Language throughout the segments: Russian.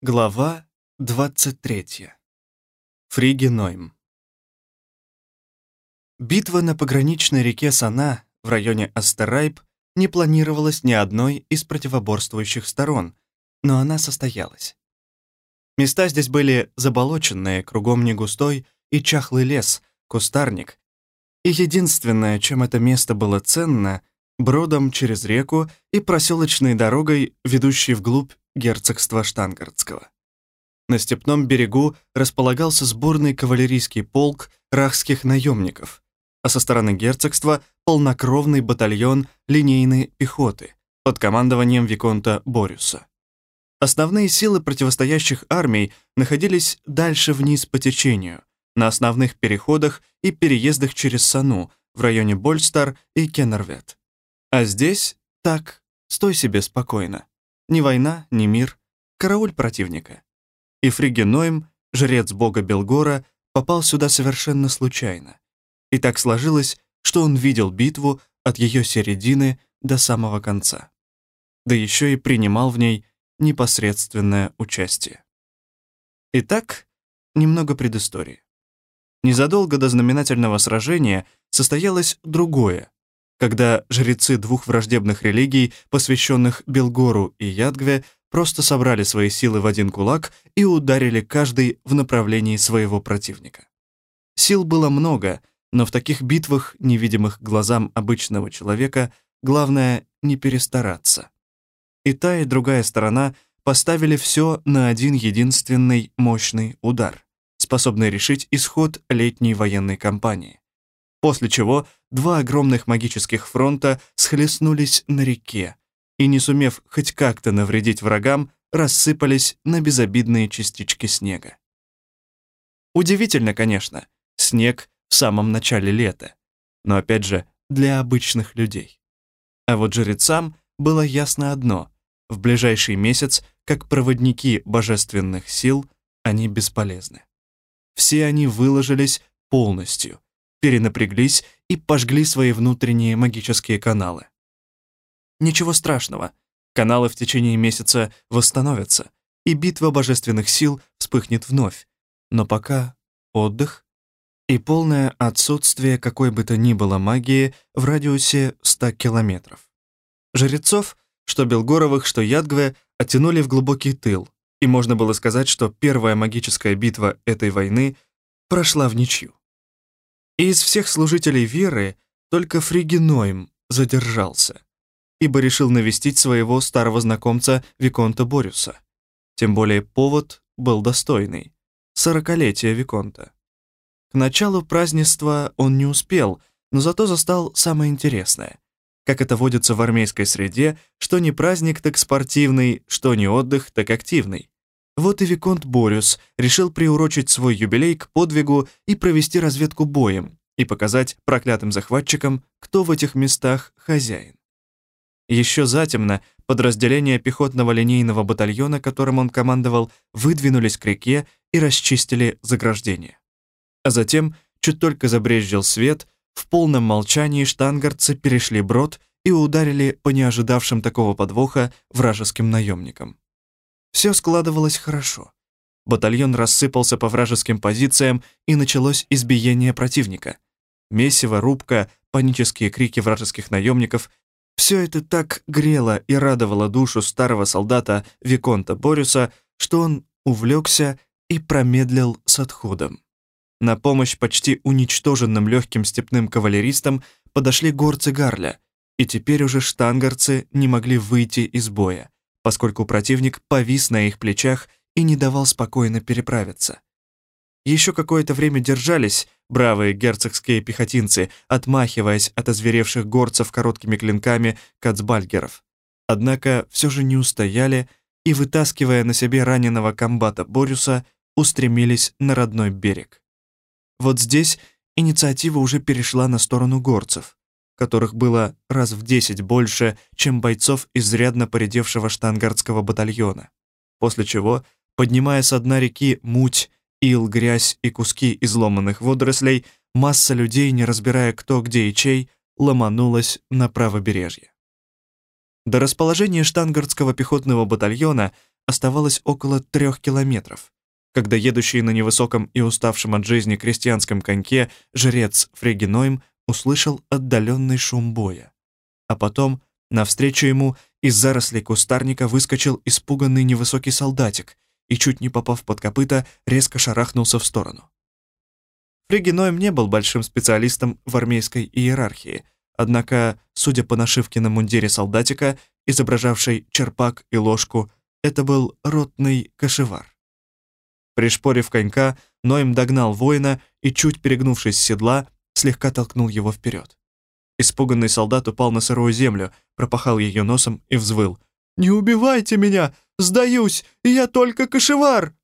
Глава 23. Фригенойм. Битва на пограничной реке Сана в районе Астерайп не планировалась ни одной из противоборствующих сторон, но она состоялась. Места здесь были заболоченные, кругом не густой и чахлый лес, кустарник. И единственное, чем это место было ценно, бродом через реку и проселочной дорогой, ведущей вглубь герцогства Штангардского. На степном берегу располагался сборный кавалерийский полк рахских наемников, а со стороны герцогства — полнокровный батальон линейной пехоты под командованием Виконта Борюса. Основные силы противостоящих армий находились дальше вниз по течению, на основных переходах и переездах через Сану в районе Больстар и Кеннервет. А здесь так, стой себе спокойно. Ни война, ни мир. Карауль противника. И Фригенойм, жрец бога Белгора, попал сюда совершенно случайно. И так сложилось, что он видел битву от ее середины до самого конца. Да еще и принимал в ней непосредственное участие. Итак, немного предыстории. Незадолго до знаменательного сражения состоялось другое, когда жрецы двух враждебных религий, посвященных Белгору и Ядгве, просто собрали свои силы в один кулак и ударили каждый в направлении своего противника. Сил было много, но в таких битвах, невидимых глазам обычного человека, главное не перестараться. И та, и другая сторона поставили все на один единственный мощный удар, способный решить исход летней военной кампании после чего два огромных магических фронта схлестнулись на реке и, не сумев хоть как-то навредить врагам, рассыпались на безобидные частички снега. Удивительно, конечно, снег в самом начале лета, но опять же, для обычных людей. А вот жрецам было ясно одно — в ближайший месяц, как проводники божественных сил, они бесполезны. Все они выложились полностью — перенапряглись и пожгли свои внутренние магические каналы. Ничего страшного, каналы в течение месяца восстановятся, и битва божественных сил вспыхнет вновь. Но пока отдых и полное отсутствие какой бы то ни было магии в радиусе 100 километров. Жрецов, что Белгоровых, что Ядгве, оттянули в глубокий тыл, и можно было сказать, что первая магическая битва этой войны прошла в ничью. И из всех служителей веры только Фригенойм задержался, ибо решил навестить своего старого знакомца Виконта Борюса. Тем более повод был достойный — сорокалетие Виконта. К началу празднества он не успел, но зато застал самое интересное. Как это водится в армейской среде, что не праздник, так спортивный, что не отдых, так активный. Вот и Виконт Борюс решил приурочить свой юбилей к подвигу и провести разведку боем, и показать проклятым захватчикам, кто в этих местах хозяин. Еще затемно подразделения пехотного линейного батальона, которым он командовал, выдвинулись к реке и расчистили заграждение. А затем, чуть только забрезжил свет, в полном молчании штангардцы перешли брод и ударили по неожидавшим такого подвоха вражеским наемникам. Все складывалось хорошо. Батальон рассыпался по вражеским позициям, и началось избиение противника. Месиво, рубка, панические крики вражеских наемников — все это так грело и радовало душу старого солдата Виконта Борюса, что он увлекся и промедлил с отходом. На помощь почти уничтоженным легким степным кавалеристам подошли горцы Гарля, и теперь уже штангарцы не могли выйти из боя поскольку противник повис на их плечах и не давал спокойно переправиться. Еще какое-то время держались бравые герцогские пехотинцы, отмахиваясь от озверевших горцев короткими клинками кацбальгеров. Однако все же не устояли и, вытаскивая на себе раненого комбата Борюса, устремились на родной берег. Вот здесь инициатива уже перешла на сторону горцев которых было раз в десять больше, чем бойцов изрядно поредевшего штангардского батальона. После чего, поднимая с дна реки муть, ил, грязь и куски изломанных водорослей, масса людей, не разбирая кто, где и чей, ломанулась на правобережье. До расположения штангардского пехотного батальона оставалось около трех километров, когда едущий на невысоком и уставшем от жизни крестьянском коньке жрец Фрегенойм услышал отдаленный шум боя. А потом, навстречу ему, из зарослей кустарника выскочил испуганный невысокий солдатик и, чуть не попав под копыта, резко шарахнулся в сторону. Фригенойм не был большим специалистом в армейской иерархии, однако, судя по нашивке на мундире солдатика, изображавшей черпак и ложку, это был ротный кошевар. Пришпорив конька, Ноем догнал воина и, чуть перегнувшись с седла, слегка толкнул его вперед. Испуганный солдат упал на сырую землю, пропахал ее носом и взвыл. «Не убивайте меня! Сдаюсь! Я только кошевар!»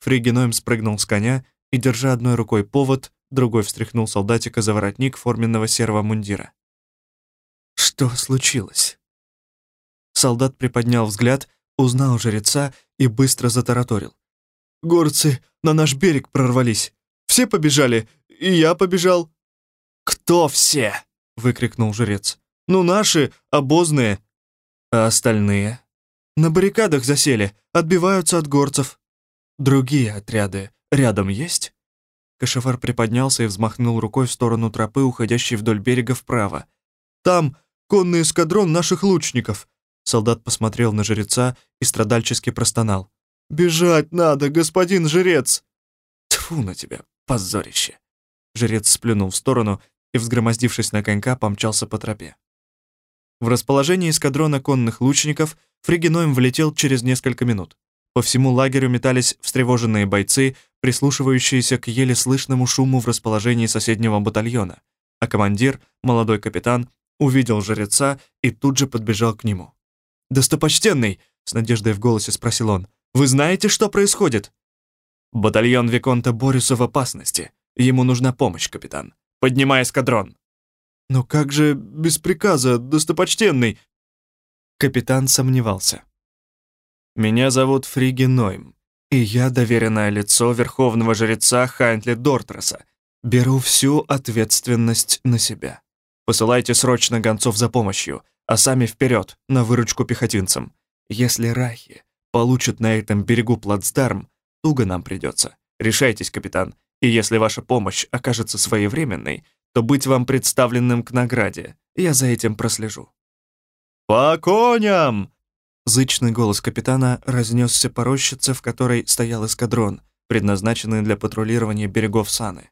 Фригеноем спрыгнул с коня и, держа одной рукой повод, другой встряхнул солдатика за воротник форменного серого мундира. «Что случилось?» Солдат приподнял взгляд, узнал жреца и быстро затараторил. «Горцы на наш берег прорвались. Все побежали, и я побежал». «Кто все?» — выкрикнул жрец. «Ну, наши, обозные». «А остальные?» «На баррикадах засели, отбиваются от горцев». «Другие отряды рядом есть?» Кашевар приподнялся и взмахнул рукой в сторону тропы, уходящей вдоль берега вправо. «Там конный эскадрон наших лучников!» Солдат посмотрел на жреца и страдальчески простонал. «Бежать надо, господин жрец!» Тфу на тебя, позорище!» Жрец сплюнул в сторону и, взгромоздившись на конька, помчался по тропе. В расположении эскадрона конных лучников Фригеноем влетел через несколько минут. По всему лагерю метались встревоженные бойцы, прислушивающиеся к еле слышному шуму в расположении соседнего батальона, а командир, молодой капитан, увидел жреца и тут же подбежал к нему. «Достопочтенный!» — с надеждой в голосе спросил он. «Вы знаете, что происходит?» «Батальон Виконта Бориса в опасности. Ему нужна помощь, капитан. Поднимай эскадрон!» «Но как же без приказа, достопочтенный?» Капитан сомневался. «Меня зовут Фриги Нойм, и я доверенное лицо верховного жреца Хайнтли Дортреса. Беру всю ответственность на себя. Посылайте срочно гонцов за помощью, а сами вперед на выручку пехотинцам. Если рахи получат на этом берегу плацдарм, туго нам придется. Решайтесь, капитан, и если ваша помощь окажется своевременной, то быть вам представленным к награде. Я за этим прослежу». «По коням!» Зычный голос капитана разнесся по рощице, в которой стоял эскадрон, предназначенный для патрулирования берегов Саны.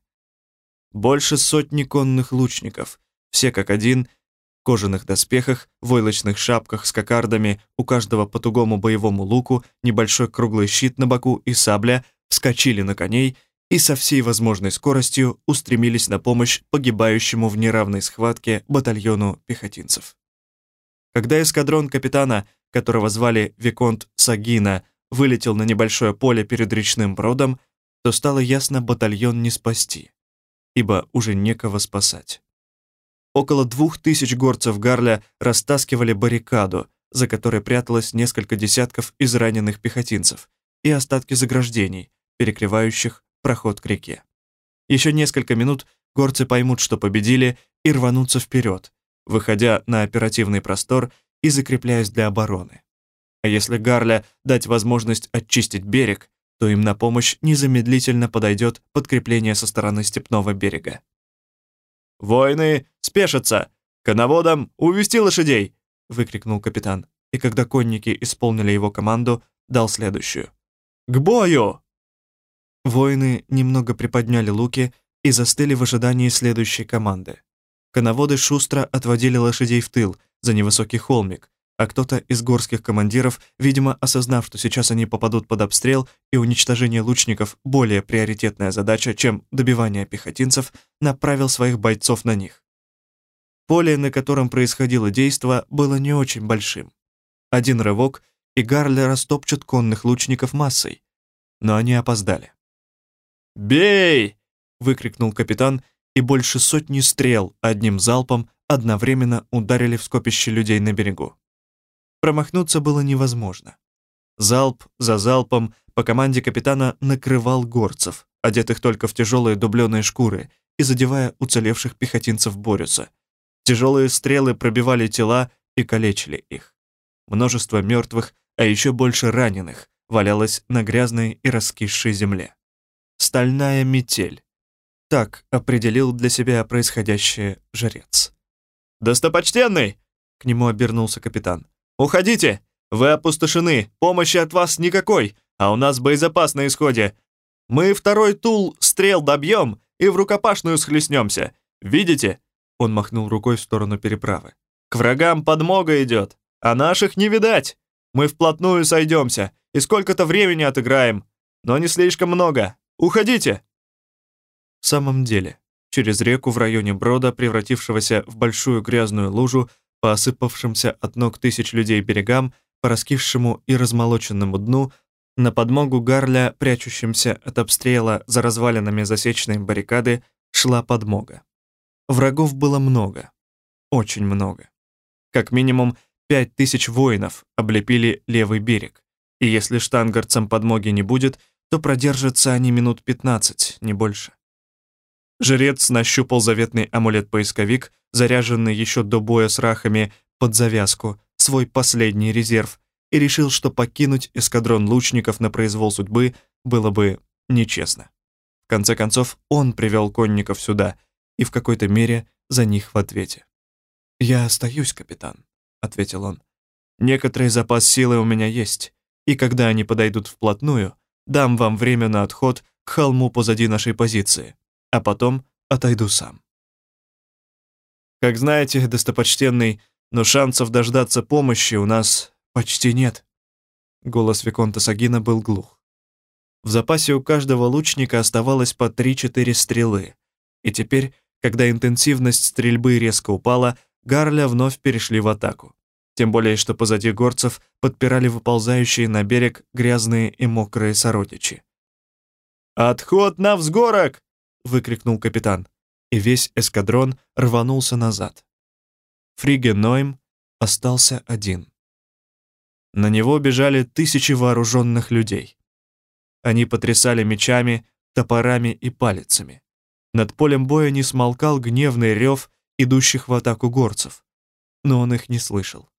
Больше сотни конных лучников, все как один, в кожаных доспехах, войлочных шапках с кокардами, у каждого по тугому боевому луку, небольшой круглый щит на боку и сабля, вскочили на коней и со всей возможной скоростью устремились на помощь погибающему в неравной схватке батальону пехотинцев. Когда эскадрон капитана, которого звали Виконт Сагина, вылетел на небольшое поле перед речным бродом, то стало ясно батальон не спасти, ибо уже некого спасать. Около двух тысяч горцев Гарля растаскивали баррикаду, за которой пряталось несколько десятков израненных пехотинцев и остатки заграждений, перекрывающих проход к реке. Еще несколько минут горцы поймут, что победили, и рванутся вперед, выходя на оперативный простор и закрепляясь для обороны. А если Гарля дать возможность очистить берег, то им на помощь незамедлительно подойдет подкрепление со стороны степного берега. «Воины, спешатся! Коноводам увести лошадей!» — выкрикнул капитан, и когда конники исполнили его команду, дал следующую. «К бою!» Воины немного приподняли луки и застыли в ожидании следующей команды. Коноводы шустро отводили лошадей в тыл, за невысокий холмик, а кто-то из горских командиров, видимо, осознав, что сейчас они попадут под обстрел и уничтожение лучников более приоритетная задача, чем добивание пехотинцев, направил своих бойцов на них. Поле, на котором происходило действо, было не очень большим. Один рывок, и Гарли растопчут конных лучников массой. Но они опоздали. «Бей!» — выкрикнул капитан, и больше сотни стрел одним залпом одновременно ударили в скопище людей на берегу. Промахнуться было невозможно. Залп за залпом по команде капитана накрывал горцев, одетых только в тяжелые дубленые шкуры, и задевая уцелевших пехотинцев Борюса. Тяжелые стрелы пробивали тела и калечили их. Множество мертвых а еще больше раненых валялось на грязной и раскисшей земле. «Стальная метель». Так определил для себя происходящее жрец. «Достопочтенный!» — к нему обернулся капитан. «Уходите! Вы опустошены, помощи от вас никакой, а у нас боезапас на исходе. Мы второй тул стрел добьем и в рукопашную схлестнемся. Видите?» Он махнул рукой в сторону переправы. «К врагам подмога идет, а наших не видать. Мы вплотную сойдемся и сколько-то времени отыграем, но не слишком много. Уходите!» В самом деле, через реку в районе Брода, превратившегося в большую грязную лужу, по осыпавшимся от ног тысяч людей берегам, по раскисшему и размолоченному дну, на подмогу Гарля, прячущимся от обстрела за развалинами засечной баррикады, шла подмога. Врагов было много, очень много. Как минимум пять тысяч воинов облепили левый берег, и если штангарцам подмоги не будет, то продержатся они минут 15, не больше. Жрец нащупал заветный амулет-поисковик, заряженный еще до боя с рахами, под завязку, свой последний резерв, и решил, что покинуть эскадрон лучников на произвол судьбы было бы нечестно. В конце концов, он привел конников сюда и в какой-то мере за них в ответе. «Я остаюсь, капитан», — ответил он. «Некоторый запас силы у меня есть, и когда они подойдут вплотную, дам вам время на отход к холму позади нашей позиции а потом отойду сам. Как знаете, достопочтенный, но шансов дождаться помощи у нас почти нет. Голос Виконта Сагина был глух. В запасе у каждого лучника оставалось по 3-4 стрелы, и теперь, когда интенсивность стрельбы резко упала, Гарля вновь перешли в атаку. Тем более, что позади горцев подпирали выползающие на берег грязные и мокрые сородичи. «Отход на взгорок!» — выкрикнул капитан, и весь эскадрон рванулся назад. Фриге Нойм остался один. На него бежали тысячи вооруженных людей. Они потрясали мечами, топорами и палицами. Над полем боя не смолкал гневный рев идущих в атаку горцев, но он их не слышал.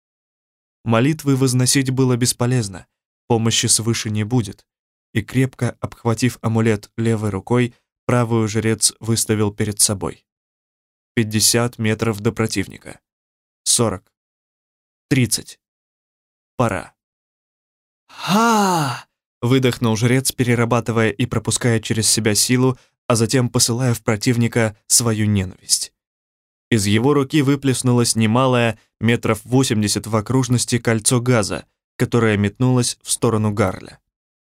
Молитвы возносить было бесполезно, помощи свыше не будет, и крепко обхватив амулет левой рукой, Правую жрец выставил перед собой. 50 метров до противника. 40. 30. Пора. «Ха!» — выдохнул жрец, перерабатывая и пропуская через себя силу, а затем посылая в противника свою ненависть. Из его руки выплеснулось немалое, метров 80 в окружности, кольцо газа, которое метнулось в сторону Гарля.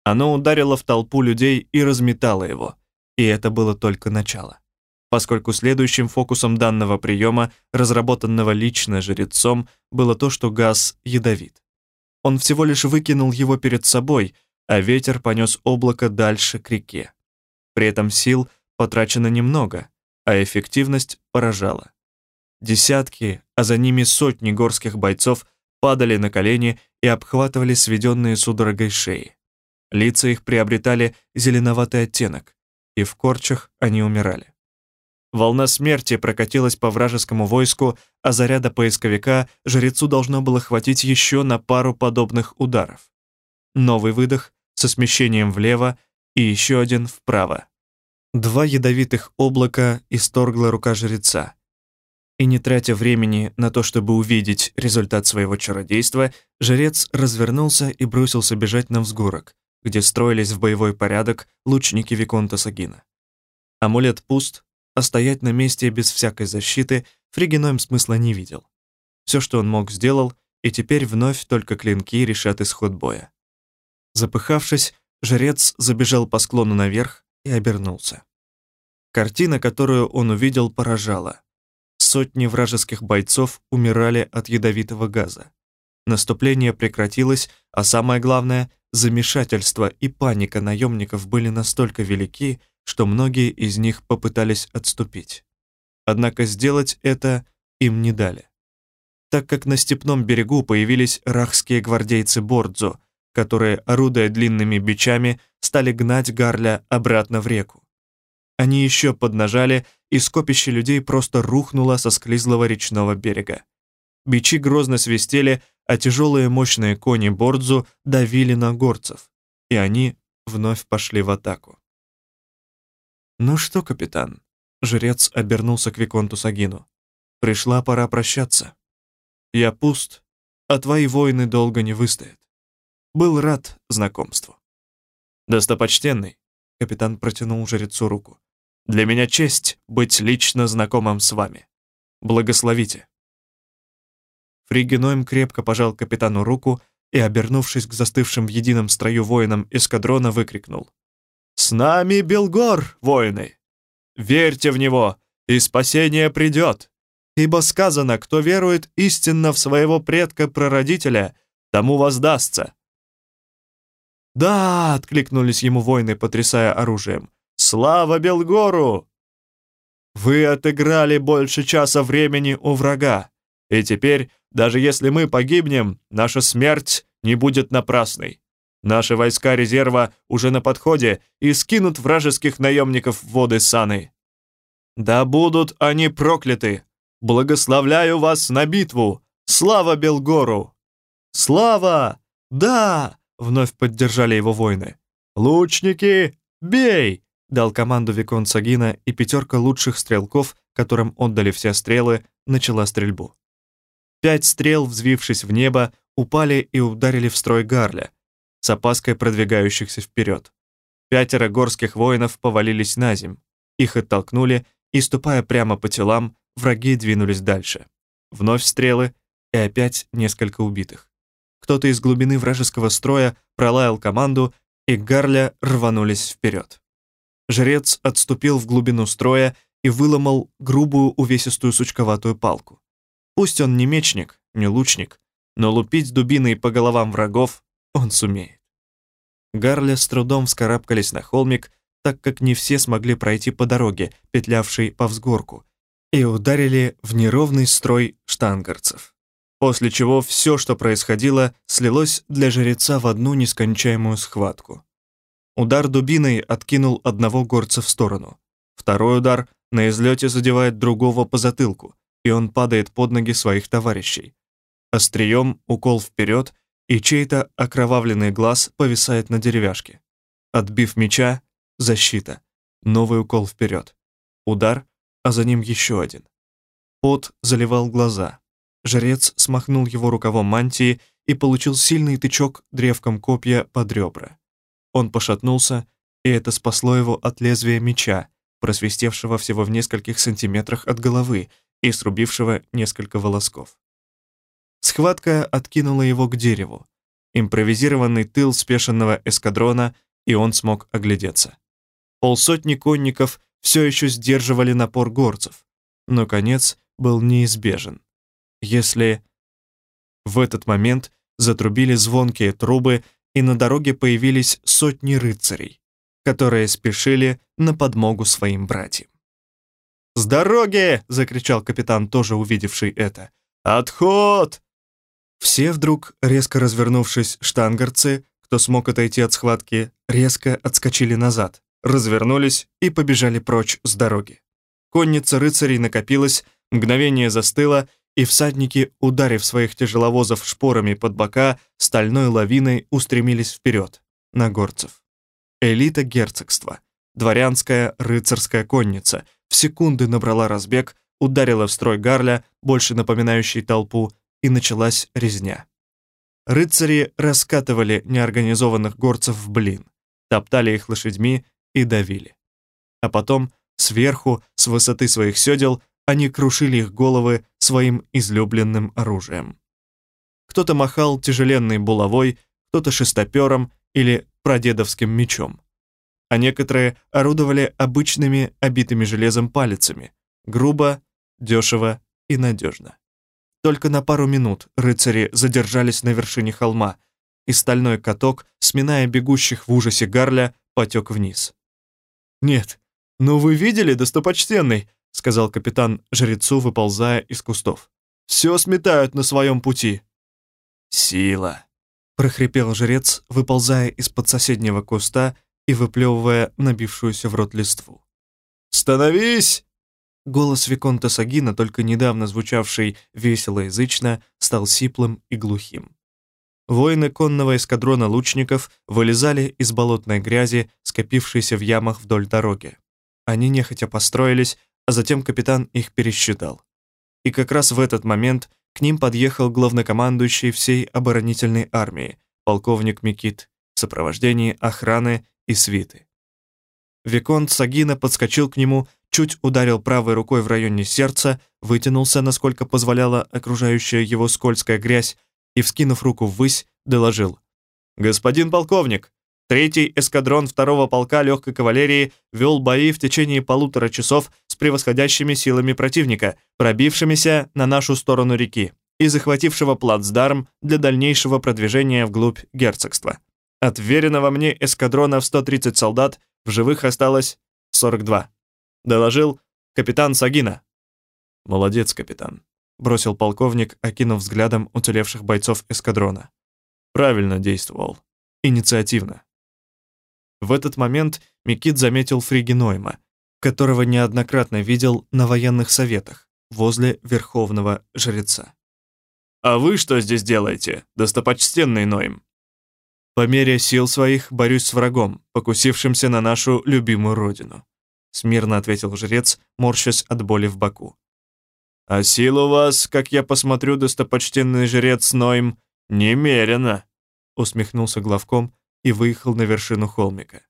Оно ударило в толпу людей и разметало его — и это было только начало. Поскольку следующим фокусом данного приема, разработанного лично жрецом, было то, что газ ядовит. Он всего лишь выкинул его перед собой, а ветер понес облако дальше к реке. При этом сил потрачено немного, а эффективность поражала. Десятки, а за ними сотни горских бойцов падали на колени и обхватывали сведенные судорогой шеи. Лица их приобретали зеленоватый оттенок, и в корчах они умирали. Волна смерти прокатилась по вражескому войску, а заряда поисковика жрецу должно было хватить еще на пару подобных ударов. Новый выдох со смещением влево и еще один вправо. Два ядовитых облака исторгла рука жреца. И не тратя времени на то, чтобы увидеть результат своего чародейства, жрец развернулся и бросился бежать на взгорок, где строились в боевой порядок лучники Виконта Сагина. Амулет пуст, а стоять на месте без всякой защиты Фригеноем смысла не видел. Все, что он мог, сделал, и теперь вновь только клинки решат исход боя. Запыхавшись, жрец забежал по склону наверх и обернулся. Картина, которую он увидел, поражала. Сотни вражеских бойцов умирали от ядовитого газа. Наступление прекратилось, а самое главное, замешательство и паника наемников были настолько велики, что многие из них попытались отступить. Однако сделать это им не дали. Так как на степном берегу появились рахские гвардейцы Бордзо, которые, орудуя длинными бичами, стали гнать Гарля обратно в реку. Они еще поднажали, и скопище людей просто рухнуло со склизлого речного берега. Бичи грозно свистели, а тяжелые мощные кони Бордзу давили на горцев, и они вновь пошли в атаку. «Ну что, капитан?» — жрец обернулся к Виконту Сагину. «Пришла пора прощаться. Я пуст, а твои воины долго не выстоят. Был рад знакомству». «Достопочтенный», — капитан протянул жрецу руку, «для меня честь быть лично знакомым с вами. Благословите». Фригенойм крепко пожал капитану руку и, обернувшись к застывшим в едином строю воинам эскадрона, выкрикнул. «С нами Белгор, воины! Верьте в него, и спасение придет! Ибо сказано, кто верует истинно в своего предка-прародителя, тому воздастся!» «Да!» — откликнулись ему воины, потрясая оружием. «Слава Белгору!» «Вы отыграли больше часа времени у врага, и теперь даже если мы погибнем, наша смерть не будет напрасной. Наши войска резерва уже на подходе и скинут вражеских наемников в воды Саны. Да будут они прокляты! Благословляю вас на битву! Слава Белгору!» «Слава! Да!» — вновь поддержали его воины. «Лучники, бей!» — дал команду Викон Сагина, и пятерка лучших стрелков, которым отдали все стрелы, начала стрельбу. Пять стрел, взвившись в небо, упали и ударили в строй Гарля, с опаской продвигающихся вперед. Пятеро горских воинов повалились на земь. Их оттолкнули, и, ступая прямо по телам, враги двинулись дальше. Вновь стрелы, и опять несколько убитых. Кто-то из глубины вражеского строя пролаял команду, и Гарля рванулись вперед. Жрец отступил в глубину строя и выломал грубую увесистую сучковатую палку. Пусть он не мечник, не лучник, но лупить дубиной по головам врагов он сумеет. Гарли с трудом вскарабкались на холмик, так как не все смогли пройти по дороге, петлявшей по взгорку, и ударили в неровный строй штангарцев. После чего все, что происходило, слилось для жреца в одну нескончаемую схватку. Удар дубиной откинул одного горца в сторону. Второй удар на излете задевает другого по затылку, и он падает под ноги своих товарищей. Острием укол вперед, и чей-то окровавленный глаз повисает на деревяшке. Отбив меча, защита. Новый укол вперед. Удар, а за ним еще один. Пот заливал глаза. Жрец смахнул его рукавом мантии и получил сильный тычок древком копья под ребра. Он пошатнулся, и это спасло его от лезвия меча, просвистевшего всего в нескольких сантиметрах от головы и срубившего несколько волосков. Схватка откинула его к дереву. Импровизированный тыл спешенного эскадрона, и он смог оглядеться. Полсотни конников все еще сдерживали напор горцев, но конец был неизбежен. Если... В этот момент затрубили звонкие трубы, и на дороге появились сотни рыцарей, которые спешили на подмогу своим братьям. «С дороги!» — закричал капитан, тоже увидевший это. «Отход!» Все вдруг, резко развернувшись, штангарцы, кто смог отойти от схватки, резко отскочили назад, развернулись и побежали прочь с дороги. Конница рыцарей накопилась, мгновение застыла, и всадники, ударив своих тяжеловозов шпорами под бока, стальной лавиной устремились вперед, на горцев. Элита герцогства, дворянская рыцарская конница — в секунды набрала разбег, ударила в строй гарля, больше напоминающий толпу, и началась резня. Рыцари раскатывали неорганизованных горцев в блин, топтали их лошадьми и давили. А потом, сверху, с высоты своих седел, они крушили их головы своим излюбленным оружием. Кто-то махал тяжеленной булавой, кто-то шестопером или прадедовским мечом а некоторые орудовали обычными обитыми железом палицами, грубо, дешево и надежно. Только на пару минут рыцари задержались на вершине холма, и стальной каток, сминая бегущих в ужасе гарля, потек вниз. «Нет, ну вы видели, достопочтенный?» — сказал капитан жрецу, выползая из кустов. «Все сметают на своем пути». «Сила!» — прохрипел жрец, выползая из-под соседнего куста и выплевывая набившуюся в рот листву. «Становись!» Голос Виконта Сагина, только недавно звучавший весело-язычно, стал сиплым и глухим. Воины конного эскадрона лучников вылезали из болотной грязи, скопившейся в ямах вдоль дороги. Они нехотя построились, а затем капитан их пересчитал. И как раз в этот момент к ним подъехал главнокомандующий всей оборонительной армии, полковник Микит, в сопровождении охраны и свиты. Виконт Сагина подскочил к нему, чуть ударил правой рукой в районе сердца, вытянулся, насколько позволяла окружающая его скользкая грязь, и, вскинув руку ввысь, доложил. «Господин полковник, третий эскадрон второго полка легкой кавалерии вел бои в течение полутора часов превосходящими силами противника, пробившимися на нашу сторону реки и захватившего плацдарм для дальнейшего продвижения вглубь герцогства. От веренного мне эскадрона в 130 солдат в живых осталось 42. Доложил капитан Сагина. Молодец, капитан, бросил полковник, окинув взглядом уцелевших бойцов эскадрона. Правильно действовал. Инициативно. В этот момент Микит заметил Фригенойма, которого неоднократно видел на военных советах возле верховного жреца. «А вы что здесь делаете, достопочтенный Нойм?» По мере сил своих борюсь с врагом, покусившимся на нашу любимую родину», — смирно ответил жрец, морщась от боли в боку. «А сил у вас, как я посмотрю, достопочтенный жрец Нойм, немерено», — усмехнулся главком и выехал на вершину холмика.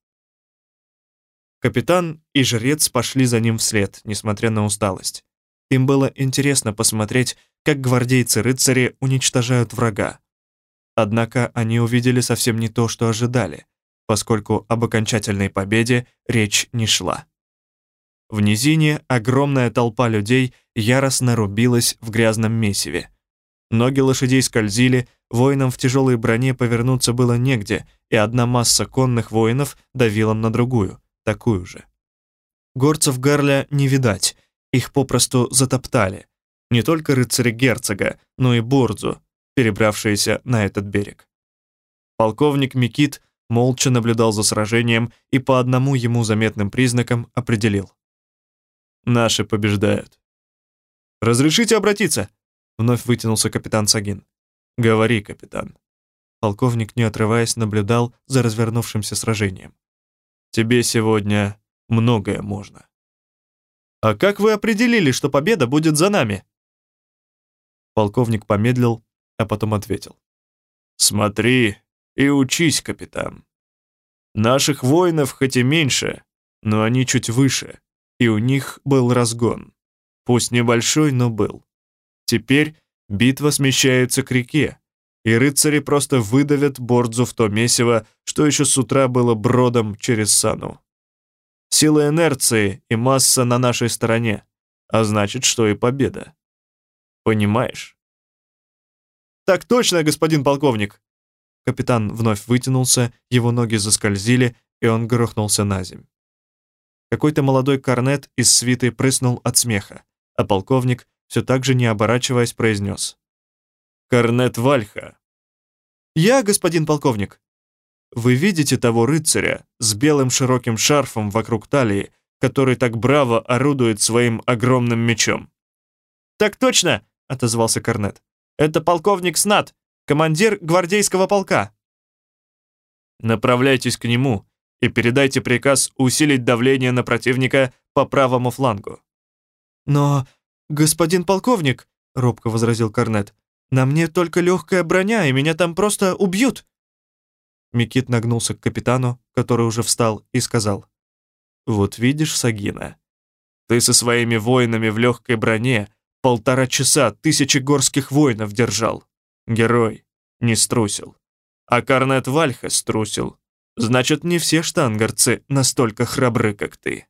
Капитан и жрец пошли за ним вслед, несмотря на усталость. Им было интересно посмотреть, как гвардейцы-рыцари уничтожают врага, Однако они увидели совсем не то, что ожидали, поскольку об окончательной победе речь не шла. В низине огромная толпа людей яростно рубилась в грязном месиве. Ноги лошадей скользили, воинам в тяжелой броне повернуться было негде, и одна масса конных воинов давила на другую, такую же. Горцев Гарля не видать, их попросту затоптали. Не только рыцари герцога, но и Борзу, перебравшиеся на этот берег. Полковник Микит молча наблюдал за сражением и по одному ему заметным признакам определил. «Наши побеждают». «Разрешите обратиться?» — вновь вытянулся капитан Сагин. «Говори, капитан». Полковник, не отрываясь, наблюдал за развернувшимся сражением. «Тебе сегодня многое можно». «А как вы определили, что победа будет за нами?» Полковник помедлил, а потом ответил. «Смотри и учись, капитан. Наших воинов хоть и меньше, но они чуть выше, и у них был разгон. Пусть небольшой, но был. Теперь битва смещается к реке, и рыцари просто выдавят Бордзу в то месиво, что еще с утра было бродом через Сану. Сила инерции и масса на нашей стороне, а значит, что и победа. Понимаешь? «Так точно, господин полковник!» Капитан вновь вытянулся, его ноги заскользили, и он грохнулся на земь. Какой-то молодой корнет из свиты прыснул от смеха, а полковник, все так же не оборачиваясь, произнес. «Корнет Вальха!» «Я, господин полковник!» «Вы видите того рыцаря с белым широким шарфом вокруг талии, который так браво орудует своим огромным мечом?» «Так точно!» — отозвался Корнет. Это полковник Снат, командир гвардейского полка. Направляйтесь к нему и передайте приказ усилить давление на противника по правому флангу. Но, господин полковник, робко возразил Корнет, на мне только легкая броня, и меня там просто убьют. Микит нагнулся к капитану, который уже встал, и сказал, «Вот видишь, Сагина, ты со своими воинами в легкой броне Полтора часа тысячи горских воинов держал. Герой, не струсил. А Корнет Вальха струсил. Значит, не все штангарцы настолько храбры, как ты.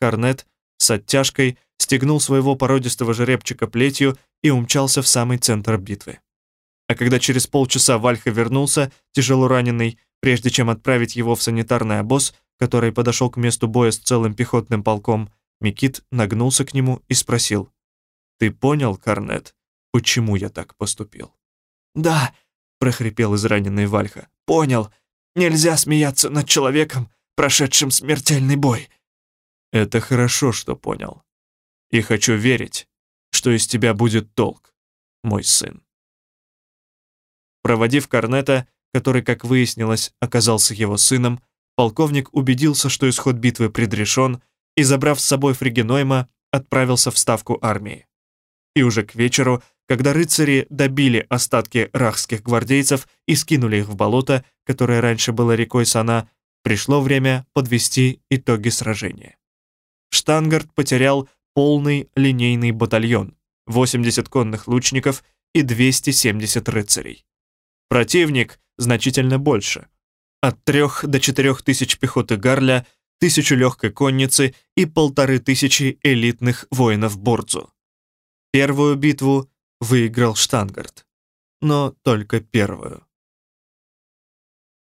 Корнет с оттяжкой стегнул своего породистого жеребчика плетью и умчался в самый центр битвы. А когда через полчаса Вальха вернулся, тяжело раненый, прежде чем отправить его в санитарный обоз, который подошел к месту боя с целым пехотным полком, Микит нагнулся к нему и спросил. «Ты понял, Корнет, почему я так поступил?» «Да», — прохрипел израненный Вальха. «Понял. Нельзя смеяться над человеком, прошедшим смертельный бой». Это хорошо, что понял. И хочу верить, что из тебя будет толк, мой сын. Проводив Корнета, который, как выяснилось, оказался его сыном, полковник убедился, что исход битвы предрешен, и, забрав с собой Фригенойма, отправился в ставку армии. И уже к вечеру, когда рыцари добили остатки рахских гвардейцев и скинули их в болото, которое раньше было рекой Сана, пришло время подвести итоги сражения. Штангарт потерял полный линейный батальон, 80 конных лучников и 270 рыцарей. Противник значительно больше. От 3 до 4 тысяч пехоты Гарля, тысячу легкой конницы и полторы тысячи элитных воинов Бордзу. Первую битву выиграл Штангарт. Но только первую.